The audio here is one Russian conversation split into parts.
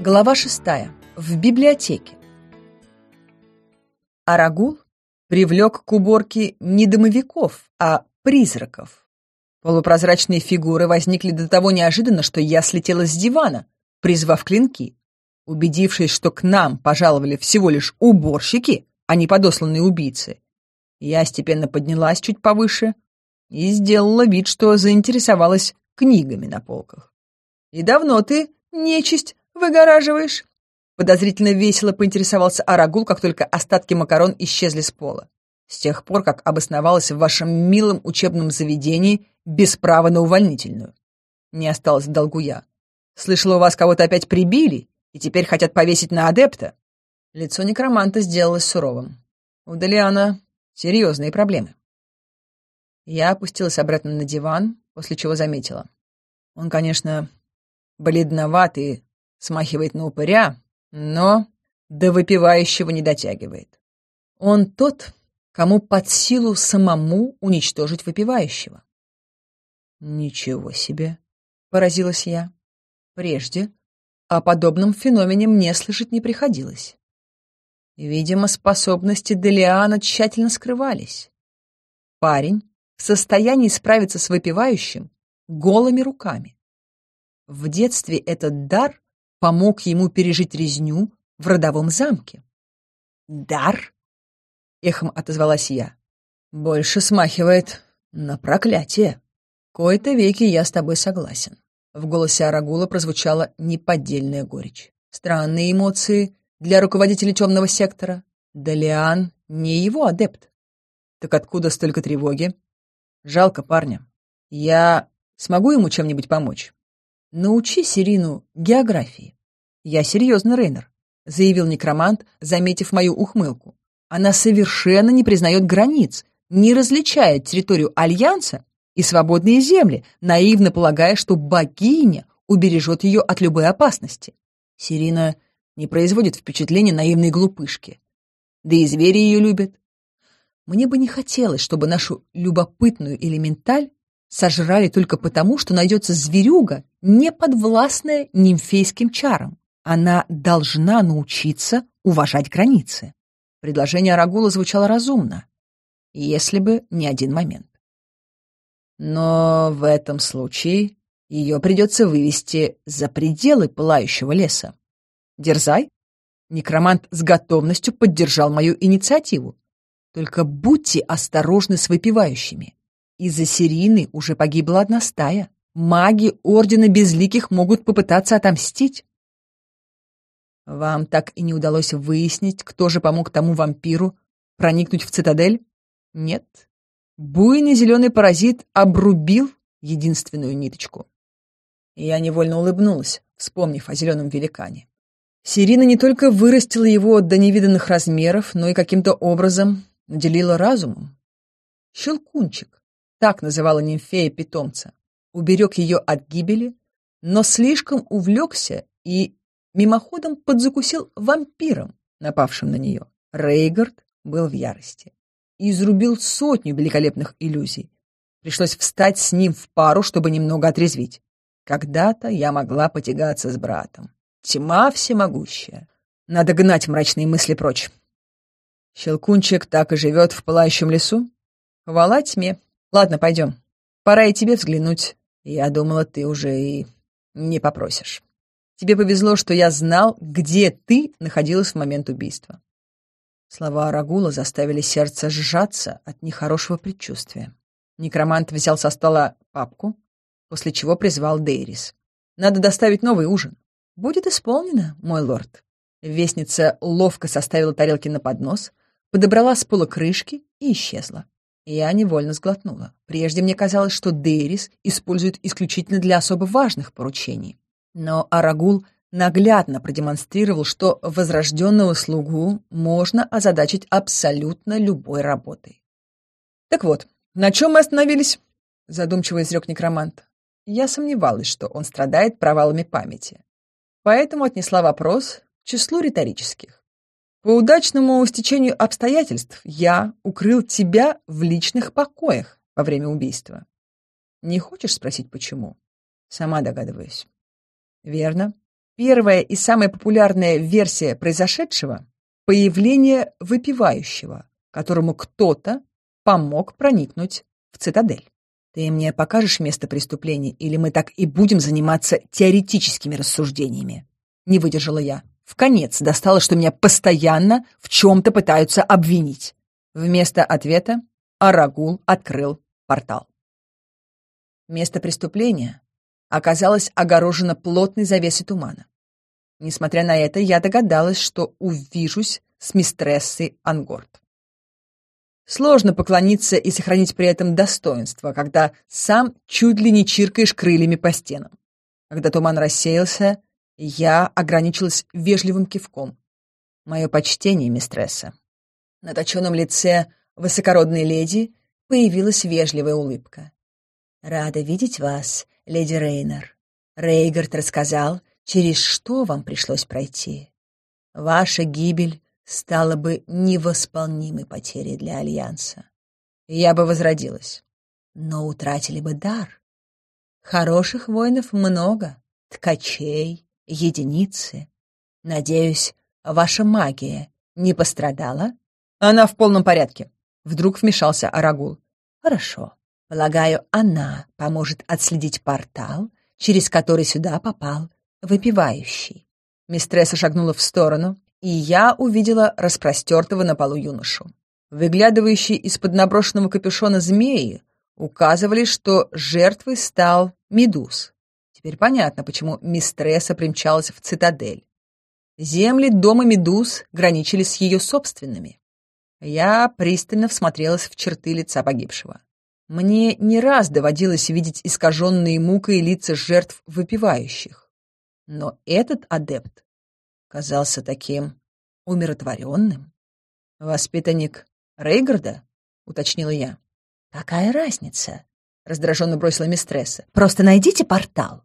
Глава шестая. В библиотеке. Арагул привлек к уборке не домовиков, а призраков. Полупрозрачные фигуры возникли до того неожиданно, что я слетела с дивана, призвав клинки. Убедившись, что к нам пожаловали всего лишь уборщики, а не подосланные убийцы, я степенно поднялась чуть повыше и сделала вид, что заинтересовалась книгами на полках. «И давно ты, нечисть, выгораживаешь?» Подозрительно весело поинтересовался Арагул, как только остатки макарон исчезли с пола. «С тех пор, как обосновалась в вашем милом учебном заведении без права на увольнительную. Не осталось в долгу я. Слышала, у вас кого-то опять прибили, и теперь хотят повесить на адепта». Лицо некроманта сделалось суровым. У Делиана серьезные проблемы. Я опустилась обратно на диван, после чего заметила. Он, конечно, бледноват и смахивает на упыря, но до выпивающего не дотягивает. Он тот, кому под силу самому уничтожить выпивающего. «Ничего себе!» — поразилась я. Прежде о подобном феномене мне слышать не приходилось. Видимо, способности Делиана тщательно скрывались. Парень в состоянии справиться с выпивающим голыми руками. В детстве этот дар помог ему пережить резню в родовом замке. «Дар?» — эхом отозвалась я. «Больше смахивает на проклятие. Кое-то веки я с тобой согласен». В голосе Арагула прозвучала неподдельная горечь. Странные эмоции для руководителя темного сектора. Далиан не его адепт. Так откуда столько тревоги? Жалко парня. Я смогу ему чем-нибудь помочь? Научи Сирину географии. «Я серьезно, Рейнер», — заявил некромант, заметив мою ухмылку. «Она совершенно не признает границ, не различает территорию Альянса и свободные земли, наивно полагая, что богиня убережет ее от любой опасности». Сирина не производит впечатления наивной глупышки. Да и звери ее любят. Мне бы не хотелось, чтобы нашу любопытную элементаль сожрали только потому, что найдется зверюга, не подвластная нимфейским чарам. Она должна научиться уважать границы. Предложение Рагула звучало разумно, если бы не один момент. Но в этом случае ее придется вывести за пределы пылающего леса. Дерзай. Некромант с готовностью поддержал мою инициативу. Только будьте осторожны с выпивающими. Из-за серийны уже погибла одна стая. Маги Ордена Безликих могут попытаться отомстить. Вам так и не удалось выяснить, кто же помог тому вампиру проникнуть в цитадель? Нет. Буйный зеленый паразит обрубил единственную ниточку. Я невольно улыбнулась, вспомнив о зеленом великане. Сирина не только вырастила его до невиданных размеров, но и каким-то образом наделила разумом. Щелкунчик, так называла нимфея питомца, уберег ее от гибели, но слишком увлекся и мимоходом подзакусил вампиром, напавшим на нее. Рейгард был в ярости и изрубил сотню великолепных иллюзий. Пришлось встать с ним в пару, чтобы немного отрезвить. Когда-то я могла потягаться с братом. Тьма всемогущая. Надо гнать мрачные мысли прочь. Щелкунчик так и живет в пылающем лесу? Хвала тьме. Ладно, пойдем. Пора и тебе взглянуть. Я думала, ты уже и не попросишь. Тебе повезло, что я знал, где ты находилась в момент убийства». Слова Арагула заставили сердце сжаться от нехорошего предчувствия. Некромант взял со стола папку, после чего призвал Дейрис. «Надо доставить новый ужин». «Будет исполнено, мой лорд». Вестница ловко составила тарелки на поднос, подобрала с пола крышки и исчезла. Я невольно сглотнула. Прежде мне казалось, что Дейрис использует исключительно для особо важных поручений. Но Арагул наглядно продемонстрировал, что возрожденного слугу можно озадачить абсолютно любой работой. «Так вот, на чем мы остановились?» — задумчиво изрек некромант. Я сомневалась, что он страдает провалами памяти, поэтому отнесла вопрос к числу риторических. По удачному стечению обстоятельств я укрыл тебя в личных покоях во время убийства. Не хочешь спросить, почему? Сама догадываюсь. Верно. Первая и самая популярная версия произошедшего – появление выпивающего, которому кто-то помог проникнуть в цитадель. Ты мне покажешь место преступления, или мы так и будем заниматься теоретическими рассуждениями? Не выдержала я. В конец достало, что меня постоянно в чем-то пытаются обвинить. Вместо ответа Арагул открыл портал. Место преступления оказалась огорожена плотной завесой тумана. Несмотря на это, я догадалась, что увижусь с мистрессой Ангорд. Сложно поклониться и сохранить при этом достоинство, когда сам чуть ли не чиркаешь крыльями по стенам. Когда туман рассеялся, я ограничилась вежливым кивком. Мое почтение, мистресса. На точенном лице высокородной леди появилась вежливая улыбка. «Рада видеть вас, леди Рейнер. Рейгард рассказал, через что вам пришлось пройти. Ваша гибель стала бы невосполнимой потерей для Альянса. Я бы возродилась. Но утратили бы дар. Хороших воинов много, ткачей, единицы. Надеюсь, ваша магия не пострадала? Она в полном порядке. Вдруг вмешался Арагул. Хорошо. Полагаю, она поможет отследить портал, через который сюда попал выпивающий. Мистресса шагнула в сторону, и я увидела распростертого на полу юношу. Выглядывающие из-под наброшенного капюшона змеи указывали, что жертвой стал медуз. Теперь понятно, почему мистресса примчалась в цитадель. Земли дома медуз граничили с ее собственными. Я пристально всмотрелась в черты лица погибшего. Мне не раз доводилось видеть искаженные мукой лица жертв выпивающих. Но этот адепт казался таким умиротворенным. «Воспитанник Рейгарда?» — уточнила я. «Какая разница?» — раздраженно бросила мистресса. «Просто найдите портал».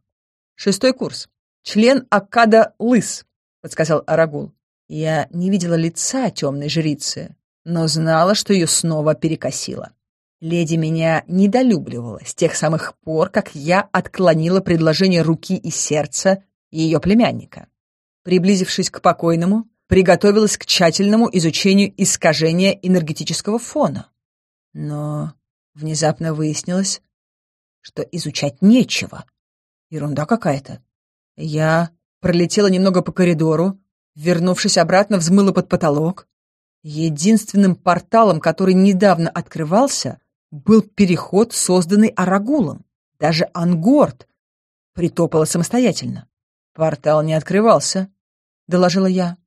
«Шестой курс. Член Акада Лыс», — подсказал Арагул. Я не видела лица темной жрицы, но знала, что ее снова перекосило. Леди меня недолюбливала с тех самых пор, как я отклонила предложение руки и сердца ее племянника. Приблизившись к покойному, приготовилась к тщательному изучению искажения энергетического фона. Но внезапно выяснилось, что изучать нечего. Ерунда какая-то. Я пролетела немного по коридору, вернувшись обратно, взмыла под потолок. Единственным порталом, который недавно открывался, был переход, созданный Арагулом. Даже Ангорд притопала самостоятельно. «Портал не открывался», — доложила я.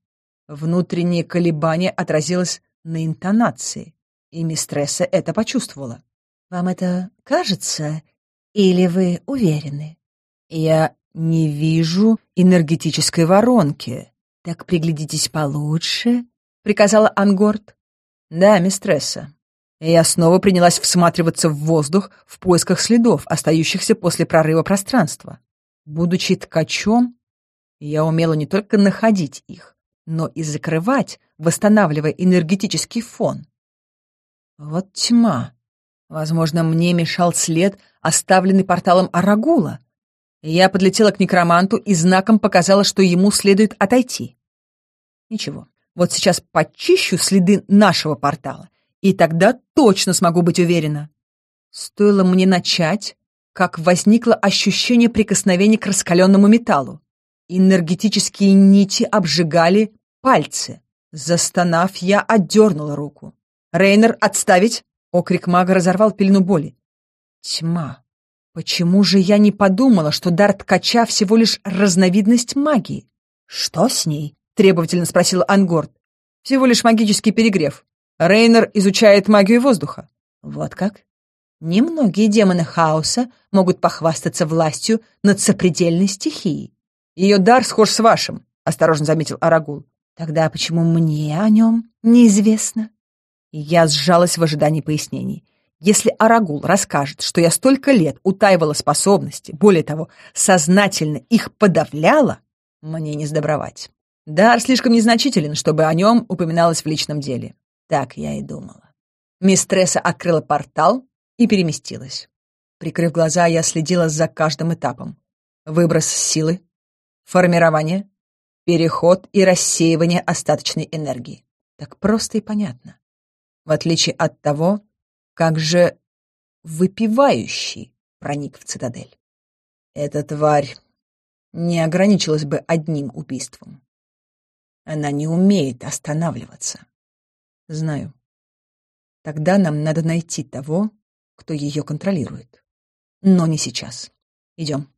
Внутреннее колебание отразилось на интонации, и мистресса это почувствовала. «Вам это кажется, или вы уверены?» «Я не вижу энергетической воронки. Так приглядитесь получше», — приказала Ангорд. «Да, мистресса, я снова принялась всматриваться в воздух в поисках следов, остающихся после прорыва пространства. Будучи ткачом, я умела не только находить их, но и закрывать, восстанавливая энергетический фон. Вот тьма. Возможно, мне мешал след, оставленный порталом Арагула. Я подлетела к некроманту и знаком показала, что ему следует отойти. Ничего, вот сейчас почищу следы нашего портала и тогда точно смогу быть уверена. Стоило мне начать, как возникло ощущение прикосновения к раскаленному металлу. Энергетические нити обжигали пальцы. Застонав, я отдернула руку. «Рейнер, отставить!» Окрик мага разорвал пелену боли. «Тьма! Почему же я не подумала, что дар ткача всего лишь разновидность магии?» «Что с ней?» — требовательно спросил Ангорд. «Всего лишь магический перегрев. Рейнер изучает магию воздуха. Вот как? Немногие демоны хаоса могут похвастаться властью над сопредельной стихией. Ее дар схож с вашим, осторожно заметил Арагул. Тогда почему мне о нем неизвестно? Я сжалась в ожидании пояснений. Если Арагул расскажет, что я столько лет утаивала способности, более того, сознательно их подавляла, мне не сдобровать. Дар слишком незначителен, чтобы о нем упоминалось в личном деле. Так я и думала. Мистресса открыла портал и переместилась. Прикрыв глаза, я следила за каждым этапом. Выброс силы, формирование, переход и рассеивание остаточной энергии. Так просто и понятно. В отличие от того, как же выпивающий проник в цитадель. Эта тварь не ограничилась бы одним убийством. Она не умеет останавливаться. Знаю. Тогда нам надо найти того, кто ее контролирует. Но не сейчас. Идем.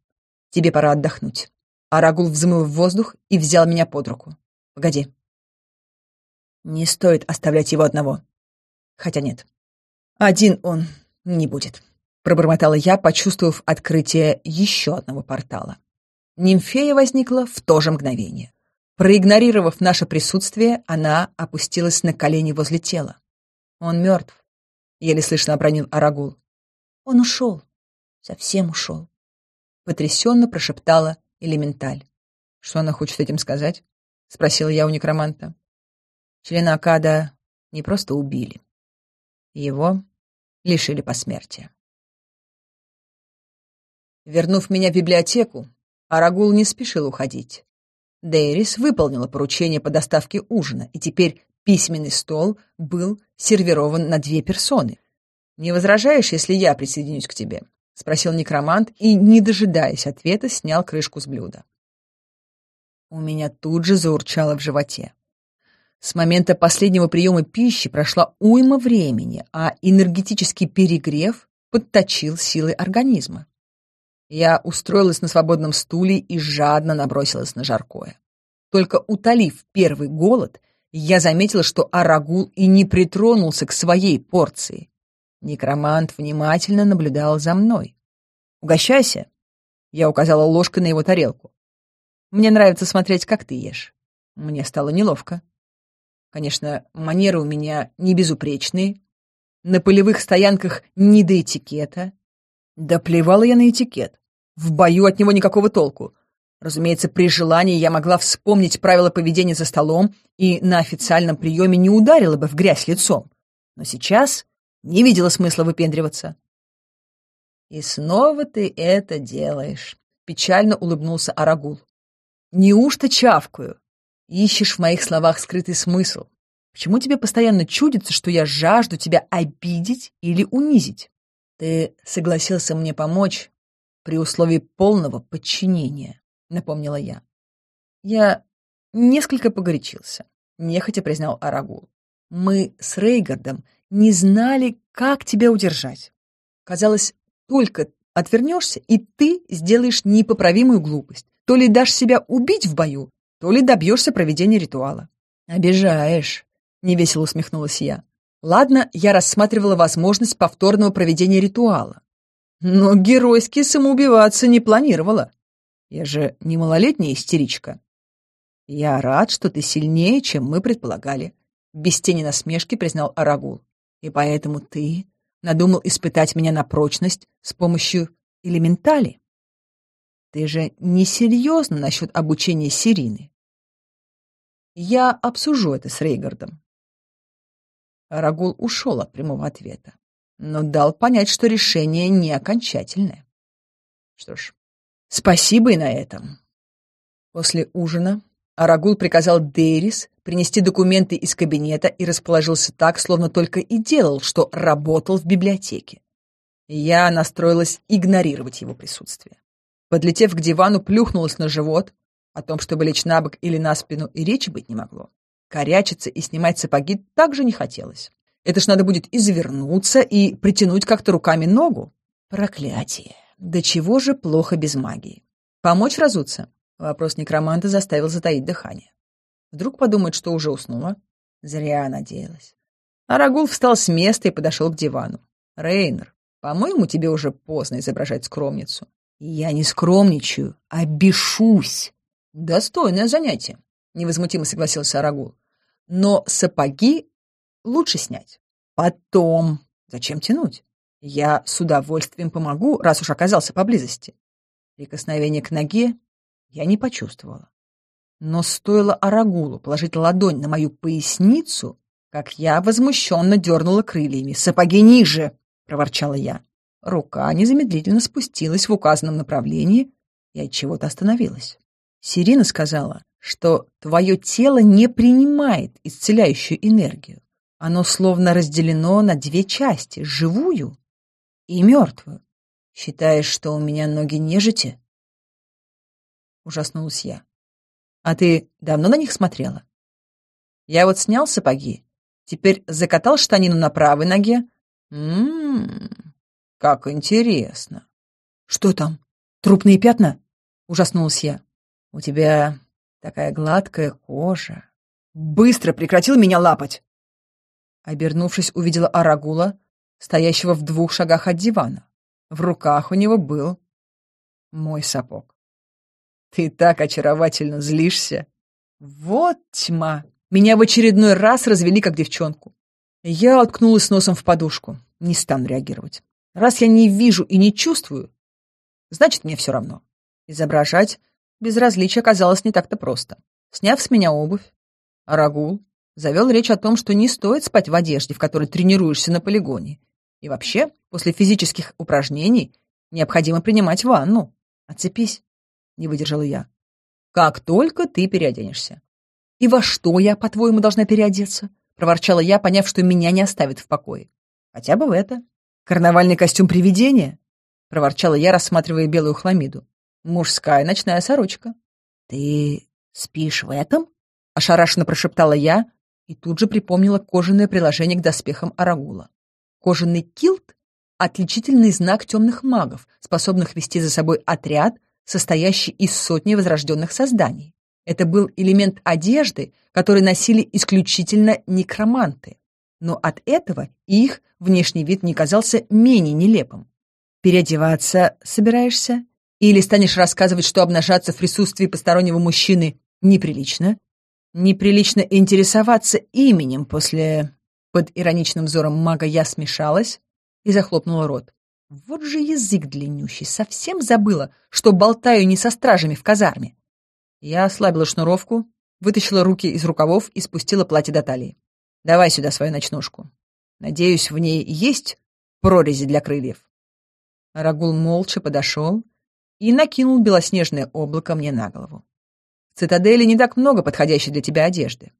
Тебе пора отдохнуть. Арагул взмыл в воздух и взял меня под руку. Погоди. Не стоит оставлять его одного. Хотя нет. Один он не будет. Пробормотала я, почувствовав открытие еще одного портала. Нимфея возникла в то же мгновение. Проигнорировав наше присутствие, она опустилась на колени возле тела. «Он мертв», — еле слышно обронил Арагул. «Он ушел. Совсем ушел», — потрясенно прошептала Элементаль. «Что она хочет этим сказать?» — спросила я у некроманта. Члена Акада не просто убили. Его лишили посмертия. Вернув меня в библиотеку, Арагул не спешил уходить. Дейрис выполнила поручение по доставке ужина, и теперь письменный стол был сервирован на две персоны. «Не возражаешь, если я присоединюсь к тебе?» — спросил некромант и, не дожидаясь ответа, снял крышку с блюда. У меня тут же заурчало в животе. С момента последнего приема пищи прошла уйма времени, а энергетический перегрев подточил силы организма. Я устроилась на свободном стуле и жадно набросилась на жаркое. Только утолив первый голод, я заметила, что Арагул и не притронулся к своей порции. Некромант внимательно наблюдал за мной. «Угощайся!» — я указала ложкой на его тарелку. «Мне нравится смотреть, как ты ешь». Мне стало неловко. Конечно, манеры у меня не безупречные. На полевых стоянках не до этикета — да плевала я на этикет. В бою от него никакого толку. Разумеется, при желании я могла вспомнить правила поведения за столом и на официальном приеме не ударила бы в грязь лицом. Но сейчас не видела смысла выпендриваться. «И снова ты это делаешь», — печально улыбнулся Арагул. «Неужто чавкую? Ищешь в моих словах скрытый смысл. Почему тебе постоянно чудится, что я жажду тебя обидеть или унизить?» «Ты согласился мне помочь при условии полного подчинения», — напомнила я. Я несколько погорячился, нехотя признал Арагул. «Мы с Рейгардом не знали, как тебя удержать. Казалось, только отвернешься, и ты сделаешь непоправимую глупость. То ли дашь себя убить в бою, то ли добьешься проведения ритуала. «Обижаешь», — невесело усмехнулась я. Ладно, я рассматривала возможность повторного проведения ритуала. Но геройски самоубиваться не планировала. Я же не малолетняя истеричка. Я рад, что ты сильнее, чем мы предполагали. Без тени насмешки признал Арагул. И поэтому ты надумал испытать меня на прочность с помощью элементали. Ты же несерьезно насчет обучения Сирины. Я обсужу это с Рейгардом. Рагул ушел от прямого ответа, но дал понять, что решение не окончательное. Что ж, спасибо и на этом. После ужина Арагул приказал Дейрис принести документы из кабинета и расположился так, словно только и делал, что работал в библиотеке. Я настроилась игнорировать его присутствие. Подлетев к дивану, плюхнулась на живот. О том, чтобы лечь на бок или на спину, и речи быть не могло. Корячиться и снимать сапоги также не хотелось. Это ж надо будет извернуться и притянуть как-то руками ногу. Проклятие! Да чего же плохо без магии? Помочь разуться? Вопрос некроманта заставил затаить дыхание. Вдруг подумает, что уже уснула? Зря надеялась. Арагул встал с места и подошел к дивану. «Рейнер, по-моему, тебе уже поздно изображать скромницу». «Я не скромничаю, а бешусь». «Достойное занятие», — невозмутимо согласился Арагул но сапоги лучше снять. Потом. Зачем тянуть? Я с удовольствием помогу, раз уж оказался поблизости. Прикосновение к ноге я не почувствовала. Но стоило Арагулу положить ладонь на мою поясницу, как я возмущенно дернула крыльями. «Сапоги ниже!» — проворчала я. Рука незамедлительно спустилась в указанном направлении и от чего то остановилась. Сирина сказала, что твое тело не принимает исцеляющую энергию. Оно словно разделено на две части — живую и мертвую. Считаешь, что у меня ноги нежити? Ужаснулась я. А ты давно на них смотрела? Я вот снял сапоги, теперь закатал штанину на правой ноге. Ммм, как интересно. Что там? Трупные пятна? Ужаснулась я. У тебя Такая гладкая кожа. «Быстро прекратил меня лапать!» Обернувшись, увидела Арагула, стоящего в двух шагах от дивана. В руках у него был мой сапог. «Ты так очаровательно злишься!» «Вот тьма!» Меня в очередной раз развели как девчонку. Я уткнулась носом в подушку. Не стану реагировать. Раз я не вижу и не чувствую, значит, мне все равно. Изображать безразличие оказалось не так-то просто. Сняв с меня обувь, Рагул завел речь о том, что не стоит спать в одежде, в которой тренируешься на полигоне. И вообще, после физических упражнений необходимо принимать ванну. Оцепись. не выдержала я. Как только ты переоденешься. И во что я, по-твоему, должна переодеться? Проворчала я, поняв, что меня не оставит в покое. Хотя бы в это. Карнавальный костюм привидения? Проворчала я, рассматривая белую хламиду. Мужская ночная сорочка. «Ты спишь в этом?» — ошарашенно прошептала я и тут же припомнила кожаное приложение к доспехам Арагула. Кожаный килт — отличительный знак темных магов, способных вести за собой отряд, состоящий из сотни возрожденных созданий. Это был элемент одежды, который носили исключительно некроманты. Но от этого их внешний вид не казался менее нелепым. «Переодеваться собираешься?» Или станешь рассказывать, что обнажаться в присутствии постороннего мужчины неприлично. Неприлично интересоваться именем после... Под ироничным взором мага я смешалась и захлопнула рот. Вот же язык длиннющий, совсем забыла, что болтаю не со стражами в казарме. Я ослабила шнуровку, вытащила руки из рукавов и спустила платье до талии. Давай сюда свою ночнушку. Надеюсь, в ней есть прорези для крыльев. Рагул молча подошел, и накинул белоснежное облако мне на голову. В цитадели не так много подходящей для тебя одежды.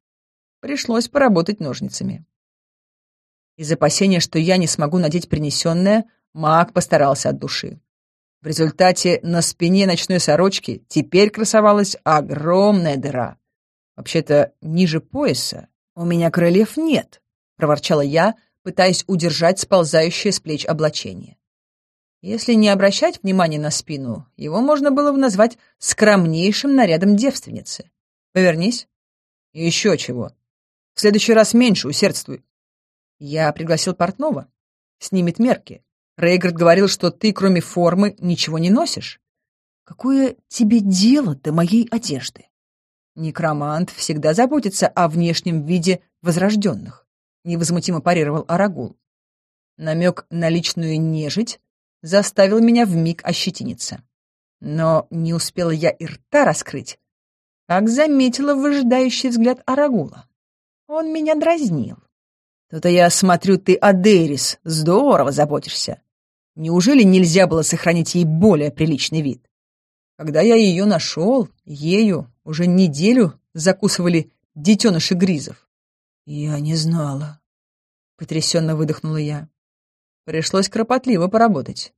Пришлось поработать ножницами. Из опасения, что я не смогу надеть принесенное, маг постарался от души. В результате на спине ночной сорочки теперь красовалась огромная дыра. Вообще-то ниже пояса у меня крыльев нет, проворчала я, пытаясь удержать сползающее с плеч облачение. Если не обращать внимания на спину, его можно было бы назвать скромнейшим нарядом девственницы. Повернись. Еще чего. В следующий раз меньше усердствуй. Я пригласил портного. Снимет мерки. Рейгард говорил, что ты, кроме формы, ничего не носишь. Какое тебе дело до моей одежды? Некромант всегда заботится о внешнем виде возрожденных. Невозмутимо парировал Арагул. Намек на личную нежить заставил меня вмиг ощетиниться. Но не успела я и рта раскрыть, как заметила выжидающий взгляд Арагула. Он меня дразнил. «То-то я смотрю, ты Адерис, здорово заботишься. Неужели нельзя было сохранить ей более приличный вид? Когда я ее нашел, ею уже неделю закусывали детеныши гризов». «Я не знала», — потрясенно выдохнула я. Пришлось кропотливо поработать.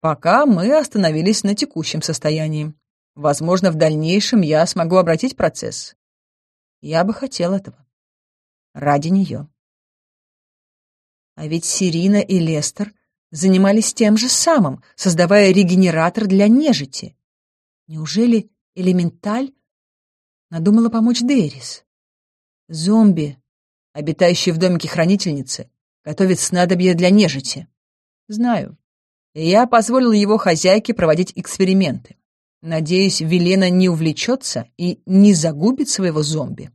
Пока мы остановились на текущем состоянии. Возможно, в дальнейшем я смогу обратить процесс. Я бы хотел этого. Ради нее. А ведь Сирина и Лестер занимались тем же самым, создавая регенератор для нежити. Неужели элементаль надумала помочь Дерис? Зомби, обитающие в домике хранительницы, готовит снадобье для нежити. Знаю. И я позволил его хозяйке проводить эксперименты. Надеюсь, Велена не увлечется и не загубит своего зомби.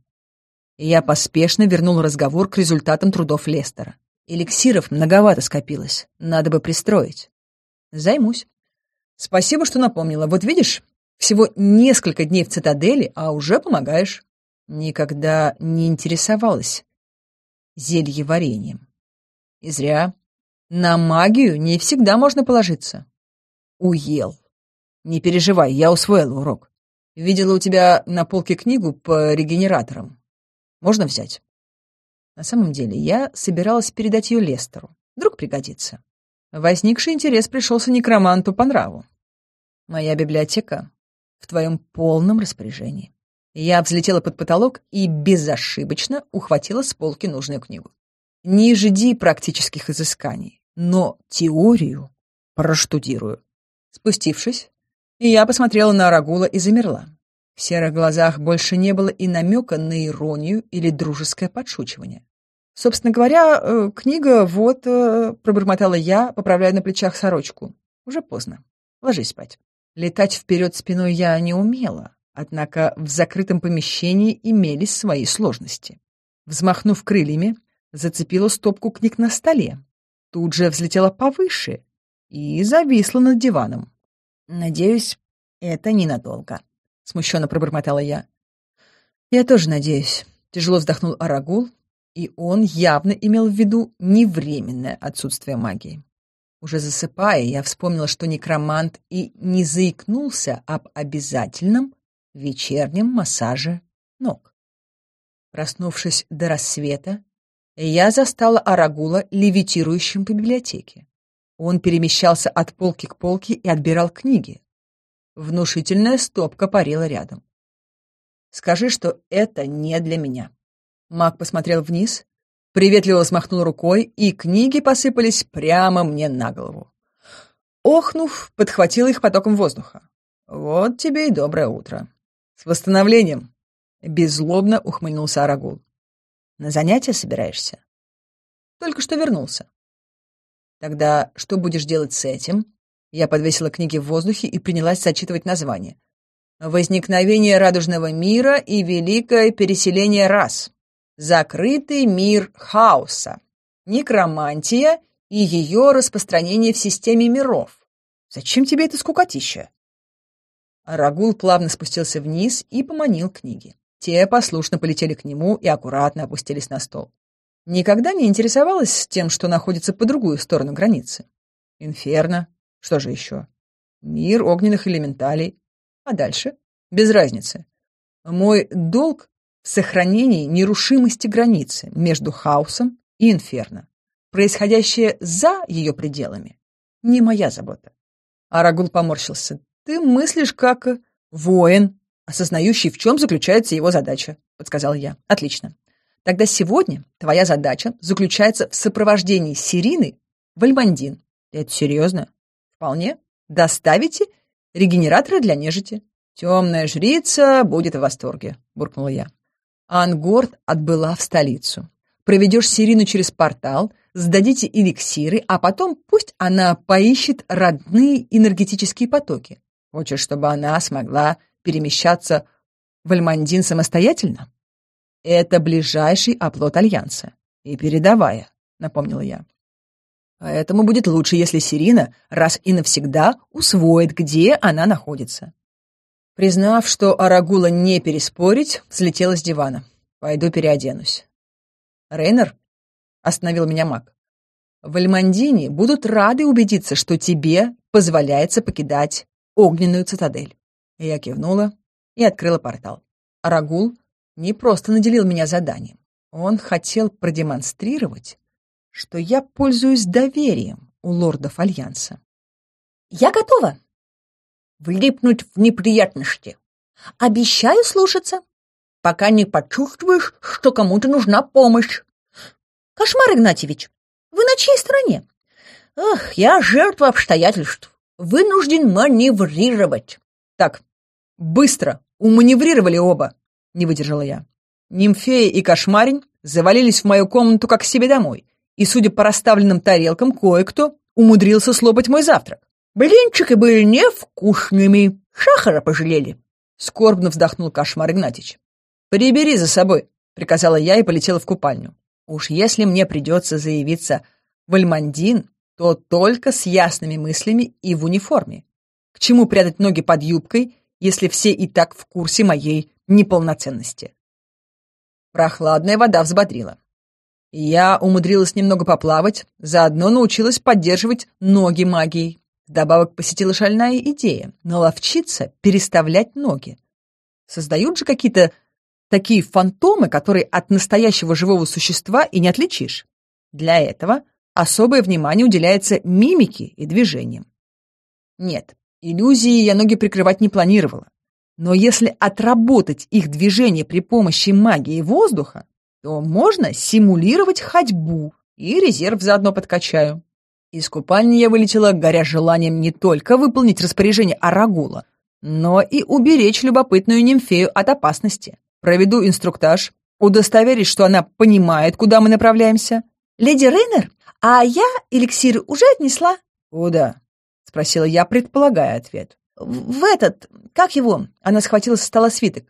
И я поспешно вернул разговор к результатам трудов Лестера. Эликсиров многовато скопилось, надо бы пристроить. Займусь. Спасибо, что напомнила. Вот видишь, всего несколько дней в цитадели, а уже помогаешь. Никогда не интересовалась зельеварением. И зря. На магию не всегда можно положиться. Уел. Не переживай, я усвоил урок. Видела у тебя на полке книгу по регенераторам. Можно взять? На самом деле, я собиралась передать ее Лестеру. Вдруг пригодится. Возникший интерес пришелся некроманту по нраву. Моя библиотека в твоем полном распоряжении. Я взлетела под потолок и безошибочно ухватила с полки нужную книгу. Не жди практических изысканий, но теорию проштудирую. Спустившись, я посмотрела на Арагула и замерла. В серых глазах больше не было и намека на иронию или дружеское подшучивание. «Собственно говоря, э, книга вот...» э, — пробормотала я, поправляя на плечах сорочку. «Уже поздно. Ложись спать». Летать вперед спиной я не умела, однако в закрытом помещении имелись свои сложности. Взмахнув крыльями, зацепила стопку книг на столе, тут же взлетела повыше и зависла над диваном. «Надеюсь, это ненадолго», — смущенно пробормотала я. «Я тоже надеюсь», — тяжело вздохнул Арагул, и он явно имел в виду невременное отсутствие магии. Уже засыпая, я вспомнила, что некромант и не заикнулся об обязательном вечернем массаже ног. Проснувшись до рассвета, я застала Арагула левитирующим по библиотеке. Он перемещался от полки к полке и отбирал книги. Внушительная стопка парила рядом. «Скажи, что это не для меня». Маг посмотрел вниз, приветливо взмахнул рукой, и книги посыпались прямо мне на голову. Охнув, подхватил их потоком воздуха. «Вот тебе и доброе утро». «С восстановлением!» — беззлобно ухмыльнулся Арагул. На занятия собираешься? Только что вернулся. Тогда что будешь делать с этим? Я подвесила книги в воздухе и принялась зачитывать название. «Возникновение радужного мира и великое переселение рас». «Закрытый мир хаоса». «Некромантия и ее распространение в системе миров». «Зачем тебе это скукотища?» Рагул плавно спустился вниз и поманил книги. Те послушно полетели к нему и аккуратно опустились на стол. Никогда не интересовалась тем, что находится по другую сторону границы. Инферно. Что же еще? Мир огненных элементалей. А дальше? Без разницы. Мой долг в сохранении нерушимости границы между хаосом и инферно. Происходящее за ее пределами не моя забота. Арагул поморщился. Ты мыслишь как воин, осознающий, в чем заключается его задача», — подсказал я. «Отлично. Тогда сегодня твоя задача заключается в сопровождении Сирины в Альмандин». «Это серьезно?» «Вполне. Доставите регенераторы для нежити». «Темная жрица будет в восторге», — буркнул я. Ангорд отбыла в столицу. Проведешь Сирину через портал, сдадите эликсиры, а потом пусть она поищет родные энергетические потоки. Хочешь, чтобы она смогла перемещаться в Альмандин самостоятельно? Это ближайший оплот Альянса. И передовая, напомнила я. Поэтому будет лучше, если Сирина раз и навсегда усвоит, где она находится. Признав, что Арагула не переспорить, слетела с дивана. Пойду переоденусь. Рейнер остановил меня маг. В Альмандине будут рады убедиться, что тебе позволяется покидать огненную цитадель. Я кивнула и открыла портал. Рагул не просто наделил меня заданием. Он хотел продемонстрировать, что я пользуюсь доверием у лордов Альянса. «Я готова!» «Влипнуть в неприятности!» «Обещаю слушаться!» «Пока не почувствуешь, что кому-то нужна помощь!» «Кошмар, Игнатьевич! Вы на чьей стороне?» «Ах, я жертва обстоятельств! Вынужден маневрировать!» «Так, Быстро! Уманеврировали оба!» — не выдержала я. Нимфея и Кошмарень завалились в мою комнату как к себе домой, и, судя по расставленным тарелкам, кое-кто умудрился слопать мой завтрак. Блинчики были невкусными, шахара пожалели. Скорбно вздохнул Кошмар Игнатьич. «Прибери за собой», — приказала я и полетела в купальню. «Уж если мне придется заявиться в Альмандин, то только с ясными мыслями и в униформе. К чему прятать ноги под юбкой если все и так в курсе моей неполноценности. Прохладная вода взбодрила. Я умудрилась немного поплавать, заодно научилась поддерживать ноги магией. Вдобавок посетила шальная идея — наловчиться переставлять ноги. Создают же какие-то такие фантомы, которые от настоящего живого существа и не отличишь. Для этого особое внимание уделяется мимике и движениям. Нет, Иллюзии я ноги прикрывать не планировала. Но если отработать их движение при помощи магии воздуха, то можно симулировать ходьбу и резерв заодно подкачаю. Из купальни я вылетела, горя желанием не только выполнить распоряжение Арагула, но и уберечь любопытную нимфею от опасности. Проведу инструктаж, удостоверюсь, что она понимает, куда мы направляемся. «Леди Рейнер, а я эликсиры уже отнесла». «Куда?» — спросила я, предполагая ответ. «В этот... Как его?» — она схватила со стола свиток.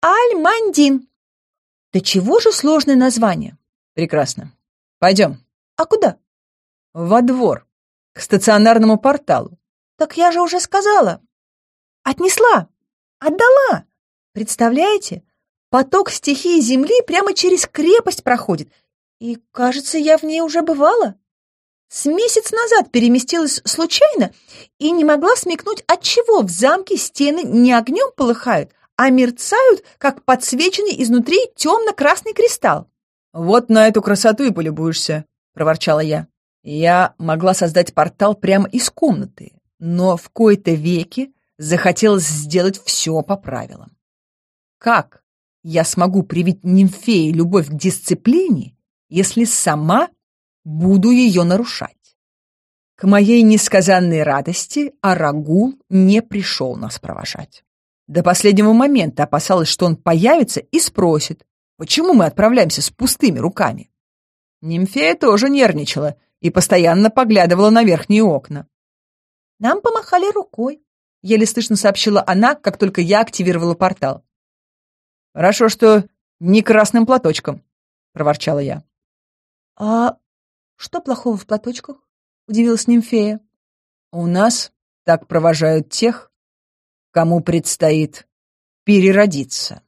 «Альмандин». «Да чего же сложное название?» «Прекрасно. Пойдем». «А куда?» «Во двор. К стационарному порталу». «Так я же уже сказала. Отнесла. Отдала. Представляете? Поток стихии Земли прямо через крепость проходит. И, кажется, я в ней уже бывала». С месяц назад переместилась случайно и не могла смекнуть, отчего в замке стены не огнем полыхают, а мерцают, как подсвеченный изнутри темно-красный кристалл. «Вот на эту красоту и полюбуешься», — проворчала я. Я могла создать портал прямо из комнаты, но в кои-то веки захотелось сделать все по правилам. Как я смогу привить нимфеи любовь к дисциплине, если сама буду ее нарушать. К моей несказанной радости Арагул не пришел нас провожать. До последнего момента опасалась, что он появится и спросит, почему мы отправляемся с пустыми руками. Нимфея тоже нервничала и постоянно поглядывала на верхние окна. «Нам помахали рукой», — еле слышно сообщила она, как только я активировала портал. «Хорошо, что не красным платочком», — проворчала я. «А «Что плохого в платочках?» — удивилась нимфея. «У нас так провожают тех, кому предстоит переродиться».